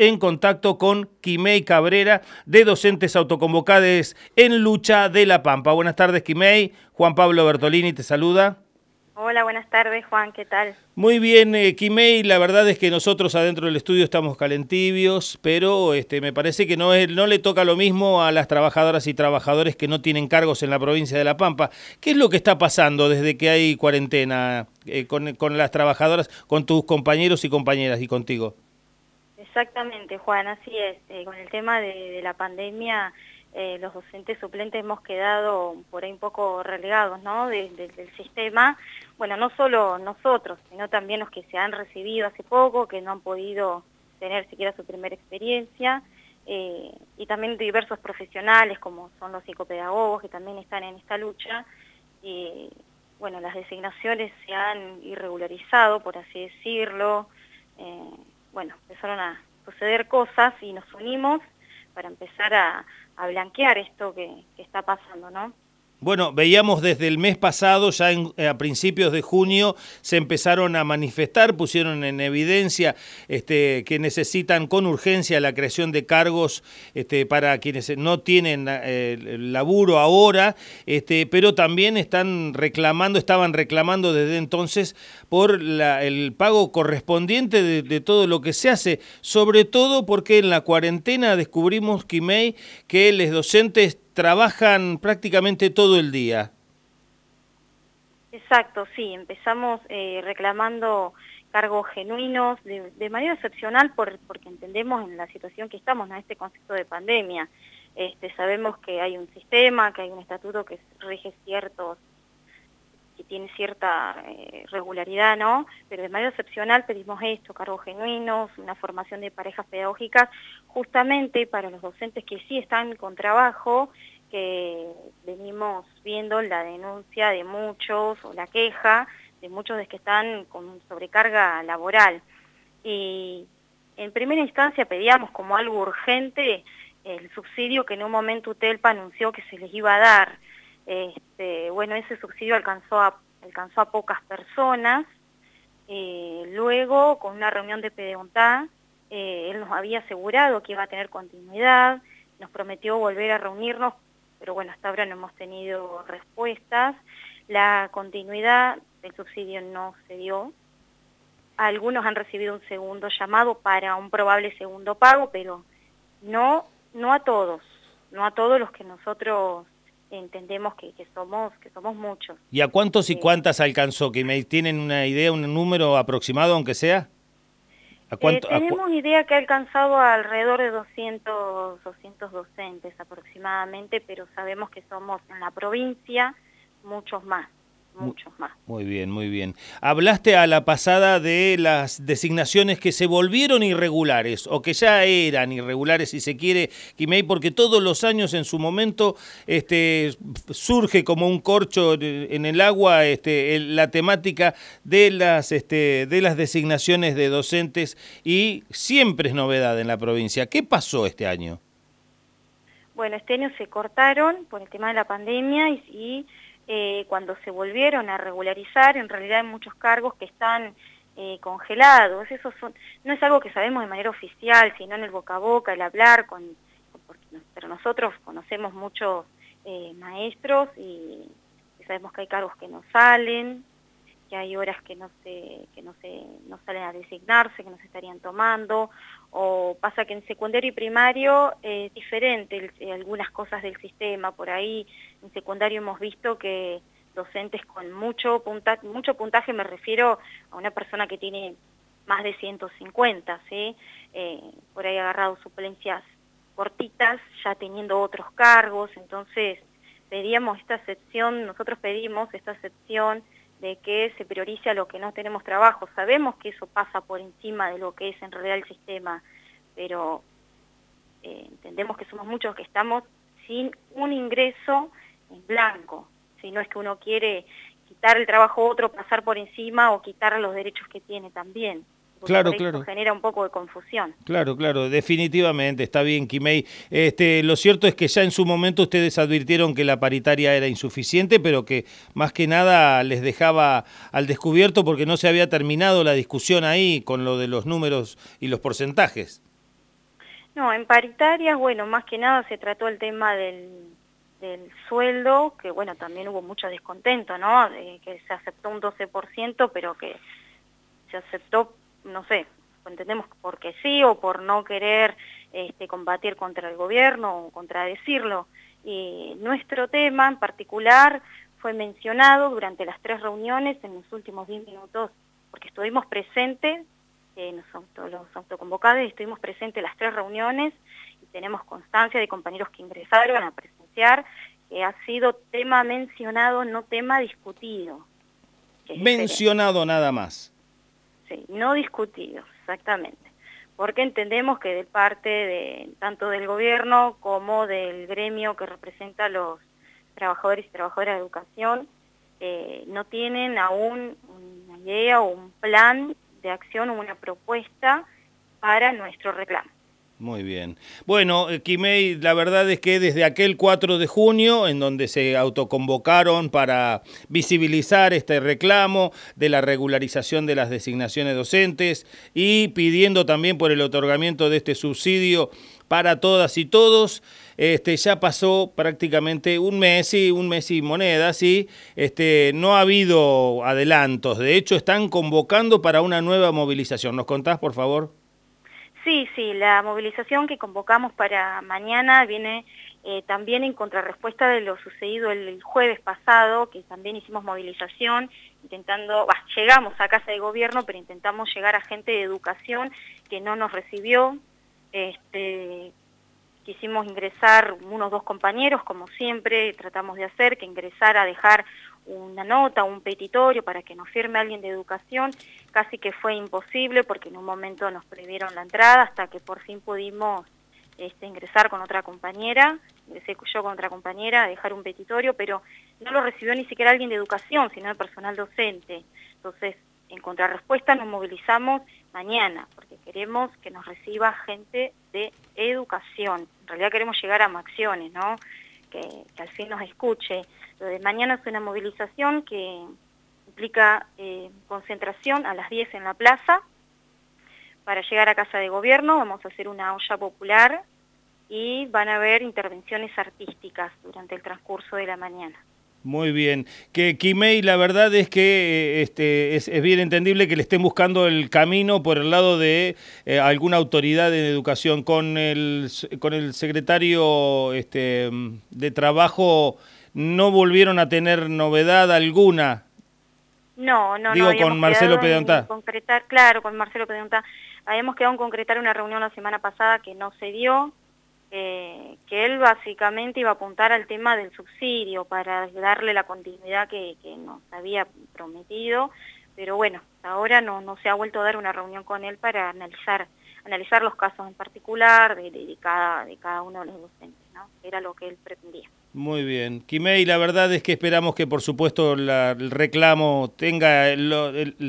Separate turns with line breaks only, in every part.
en contacto con Quimei Cabrera, de Docentes Autoconvocados en Lucha de la Pampa. Buenas tardes, Quimei. Juan Pablo Bertolini te saluda.
Hola, buenas tardes, Juan, ¿qué tal?
Muy bien, eh, Quimei, la verdad es que nosotros adentro del estudio estamos calentibios, pero este, me parece que no, es, no le toca lo mismo a las trabajadoras y trabajadores que no tienen cargos en la provincia de La Pampa. ¿Qué es lo que está pasando desde que hay cuarentena eh, con, con, las trabajadoras, con tus compañeros y compañeras y contigo?
Exactamente, Juan, así es. Eh, con el tema de, de la pandemia eh, los docentes suplentes hemos quedado por ahí un poco relegados ¿no? del sistema. Bueno, no solo nosotros, sino también los que se han recibido hace poco, que no han podido tener siquiera su primera experiencia, eh, y también diversos profesionales como son los psicopedagogos que también están en esta lucha. Y bueno, las designaciones se han irregularizado, por así decirlo. Bueno, empezaron a suceder cosas y nos unimos para empezar a, a blanquear esto que, que está pasando, ¿no?
Bueno, veíamos desde el mes pasado, ya en, a principios de junio, se empezaron a manifestar, pusieron en evidencia este, que necesitan con urgencia la creación de cargos este, para quienes no tienen eh, laburo ahora, este, pero también están reclamando, estaban reclamando desde entonces por la, el pago correspondiente de, de, todo lo que se hace, sobre todo porque en la cuarentena descubrimos, Kimei, que los docentes trabajan prácticamente todo el día.
Exacto, sí, empezamos eh, reclamando cargos genuinos de, de manera excepcional por, porque entendemos en la situación que estamos, en este concepto de pandemia. Este, sabemos que hay un sistema, que hay un estatuto que rige ciertos que tiene cierta eh, regularidad, ¿no? Pero de manera excepcional pedimos esto, cargos genuinos, una formación de parejas pedagógicas, justamente para los docentes que sí están con trabajo, que venimos viendo la denuncia de muchos, o la queja de muchos de que están con sobrecarga laboral. Y en primera instancia pedíamos como algo urgente el subsidio que en un momento UTELPA anunció que se les iba a dar, este, bueno, ese subsidio alcanzó a, alcanzó a pocas personas. Eh, luego, con una reunión de Pedeontá, eh, él nos había asegurado que iba a tener continuidad, nos prometió volver a reunirnos, pero bueno, hasta ahora no hemos tenido respuestas. La continuidad del subsidio no se dio. Algunos han recibido un segundo llamado para un probable segundo pago, pero no, no a todos, no a todos los que nosotros entendemos que, que, somos que somos muchos.
¿Y a cuántos y eh, cuántas alcanzó? ¿Que me tienen una idea, un número aproximado, aunque sea?
¿A cuánto, eh, tenemos a cu idea que ha alcanzado alrededor de 200, 200 docentes aproximadamente, pero sabemos que somos en la provincia muchos más muchos más.
Muy bien, muy bien. Hablaste a la pasada de las designaciones que se volvieron irregulares o que ya eran irregulares, si se quiere, Quimei, porque todos los años en su momento este, surge como un corcho en el agua este, la temática de las, este, de las designaciones de docentes y siempre es novedad en la provincia. ¿Qué pasó este año?
Bueno, este año se cortaron por el tema de la pandemia y, y eh, cuando se volvieron a regularizar, en realidad hay muchos cargos que están eh, congelados. Eso son, no es algo que sabemos de manera oficial, sino en el boca a boca, el hablar, con, pero nosotros conocemos muchos eh, maestros y, sabemos que hay cargos que no salen, que hay horas que no se que no se no salen a designarse, que no se estarían tomando, o pasa que en secundario y primario es diferente el, algunas cosas del sistema, por ahí en secundario hemos visto que docentes con mucho puntaje, mucho puntaje me refiero a una persona que tiene más de 150, ¿sí? Eh, por ahí agarrado suplencias cortitas, ya teniendo otros cargos, entonces pedíamos esta excepción, nosotros pedimos esta excepción de que se priorice a lo que no tenemos trabajo. Sabemos que eso pasa por encima de lo que es en realidad el sistema, pero eh, entendemos que somos muchos que estamos sin un ingreso blanco. Si no es que uno quiere quitar el trabajo a otro, pasar por encima o quitar los derechos que tiene también
claro, claro.
genera un poco de confusión.
Claro, claro, definitivamente, está bien, Kimei. Este, lo cierto es que ya en su momento ustedes advirtieron que la paritaria era insuficiente, pero que más que nada les dejaba al descubierto porque no se había terminado la discusión ahí con lo de los números y los porcentajes.
No, en paritarias, bueno, más que nada se trató el tema del, del sueldo, que bueno, también hubo mucho descontento, ¿no? que se aceptó un 12%, pero que se aceptó, no sé, entendemos porque sí o por no querer este, combatir contra el gobierno o contradecirlo. Y nuestro tema en particular fue mencionado durante las tres reuniones en los últimos 10 minutos, porque estuvimos presentes, eh, los autoconvocados, estuvimos presentes en las tres reuniones y tenemos constancia de compañeros que ingresaron a que ha sido tema mencionado, no tema discutido.
Mencionado nada más.
Sí, no discutido, exactamente. Porque entendemos que de parte de tanto del gobierno como del gremio que representa a los trabajadores y trabajadoras de educación, eh, no tienen aún una idea o un plan de acción o una propuesta para nuestro reclamo.
Muy bien. Bueno, eh, Quimei, la verdad es que desde aquel 4 de junio, en donde se autoconvocaron para visibilizar este reclamo de la regularización de las designaciones docentes y pidiendo también por el otorgamiento de este subsidio para todas y todos, este, ya pasó prácticamente un mes y un mes y monedas y este, no ha habido adelantos. De hecho, están convocando para una nueva movilización. ¿Nos contás, por favor?
Sí, sí, la movilización que convocamos para mañana viene eh, también en contrarrespuesta de lo sucedido el, jueves pasado, que también hicimos movilización, intentando, llegamos a Casa de Gobierno, pero intentamos llegar a gente de educación que no nos recibió. Este, quisimos ingresar unos dos compañeros, como siempre tratamos de hacer, que ingresara a dejar una nota, un petitorio para que nos firme alguien de educación, casi que fue imposible porque en un momento nos prohibieron la entrada hasta que por fin pudimos este, ingresar con otra compañera, ingresé yo con otra compañera a dejar un petitorio, pero no lo recibió ni siquiera alguien de educación, sino el personal docente. Entonces, en contrarrespuesta nos movilizamos mañana, porque queremos que nos reciba gente de educación. En realidad queremos llegar a acciones, ¿no? Que, al fin nos escuche de mañana es una movilización que implica eh, concentración a las 10 en la plaza. Para llegar a Casa de Gobierno vamos a hacer una olla popular y van a haber intervenciones artísticas durante el transcurso de la mañana.
Muy bien. Que Kimei, la verdad es que eh, este, es, bien entendible que le estén buscando el camino por el lado de eh, alguna autoridad de educación. Con el, con el secretario este, de Trabajo no volvieron a tener novedad alguna.
No, no,
Digo, con Marcelo Pedontá.
Concretar, claro, con Marcelo Pedontá. Habíamos quedado en concretar una reunión la semana pasada que no se dio, eh, que él básicamente iba a apuntar al tema del subsidio para darle la continuidad que, nos había prometido, pero bueno, ahora no, no se ha vuelto a dar una reunión con él para analizar analizar los casos en particular de, de, cada, de cada uno de los docentes, ¿no? Era lo que él pretendía.
Muy bien. Quimei, la verdad es que esperamos que por supuesto el reclamo tenga,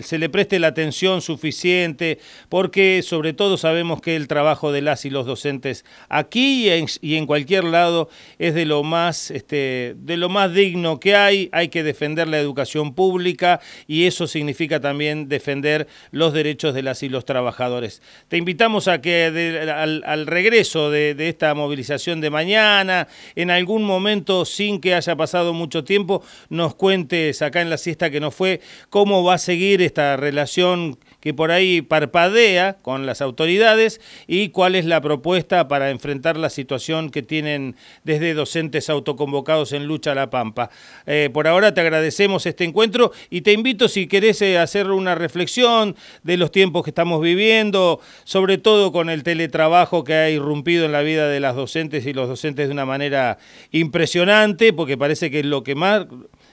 se le preste la atención suficiente, porque sobre todo sabemos que el trabajo de las y los docentes aquí y en, cualquier lado es de lo más, este, de lo más digno que hay. Hay que defender la educación pública y eso significa también defender los derechos de las y los trabajadores. Te invitamos a que al, regreso de esta movilización de mañana, en algún momento sin que haya pasado mucho tiempo, nos cuentes acá en la siesta que nos fue cómo va a seguir esta relación que por ahí parpadea con las autoridades y cuál es la propuesta para enfrentar la situación que tienen desde docentes autoconvocados en Lucha a la Pampa. Eh, por ahora te agradecemos este encuentro y te invito si querés eh, hacer una reflexión de los tiempos que estamos viviendo, sobre todo con el teletrabajo que ha irrumpido en la vida de las docentes y los docentes de una manera impresionante, porque parece que lo que más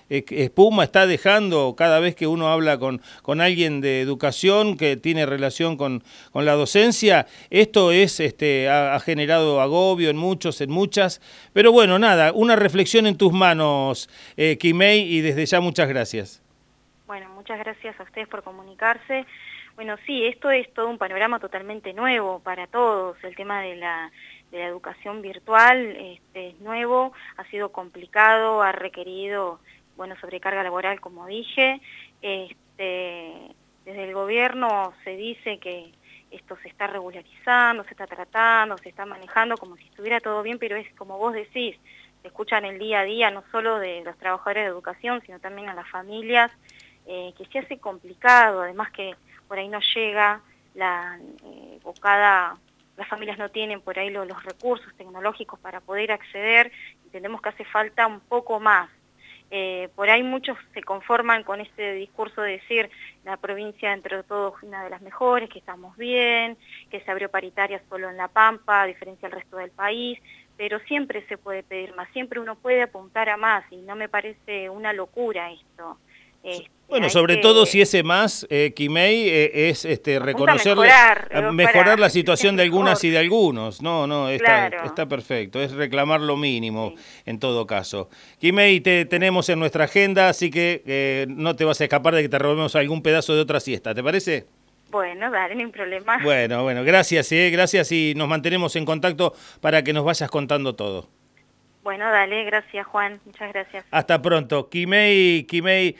espuma está dejando cada vez que uno habla con, con alguien de educación que tiene relación con, con la docencia. Esto es, este, ha, generado agobio en muchos, en muchas. Pero bueno, nada, una reflexión en tus manos, eh, Kimei, y desde ya muchas gracias.
Bueno, muchas gracias a ustedes por comunicarse. Bueno, sí, esto es todo un panorama totalmente nuevo para todos. El tema de la, de la educación virtual este, es nuevo, ha sido complicado, ha requerido bueno, sobrecarga laboral, como dije. Este, desde el gobierno se dice que, esto se está regularizando, se está tratando, se está manejando como si estuviera todo bien, pero es como vos decís, se escuchan el día a día no solo de los trabajadores de educación, sino también a las familias, eh, que se hace complicado, además que por ahí no llega la, eh, o cada, las familias no tienen por ahí los recursos tecnológicos para poder acceder, entendemos que hace falta un poco más. Eh, por ahí muchos se conforman con este discurso de decir la provincia entre todos es una de las mejores, que estamos bien, que se abrió paritaria solo en La Pampa, a diferencia del resto del país, pero siempre se puede pedir más, siempre uno puede apuntar a más y no me parece una locura esto.
Este, bueno, sobre todo si ese más, eh, Kimei, eh, es este, reconocer, mejorar, eh, mejorar la situación de algunas y de algunos. No, no, está, está perfecto, es reclamar lo mínimo en todo caso. Kimei, te tenemos en nuestra agenda, así que eh, no te vas a escapar de que te robemos algún pedazo de otra siesta, ¿te parece?
Bueno, dale, hay problema.
Bueno, bueno, gracias, eh, gracias y nos mantenemos en contacto para que nos vayas contando todo.
Bueno, dale, gracias Juan, muchas gracias.
Hasta pronto. Kimei, Kimei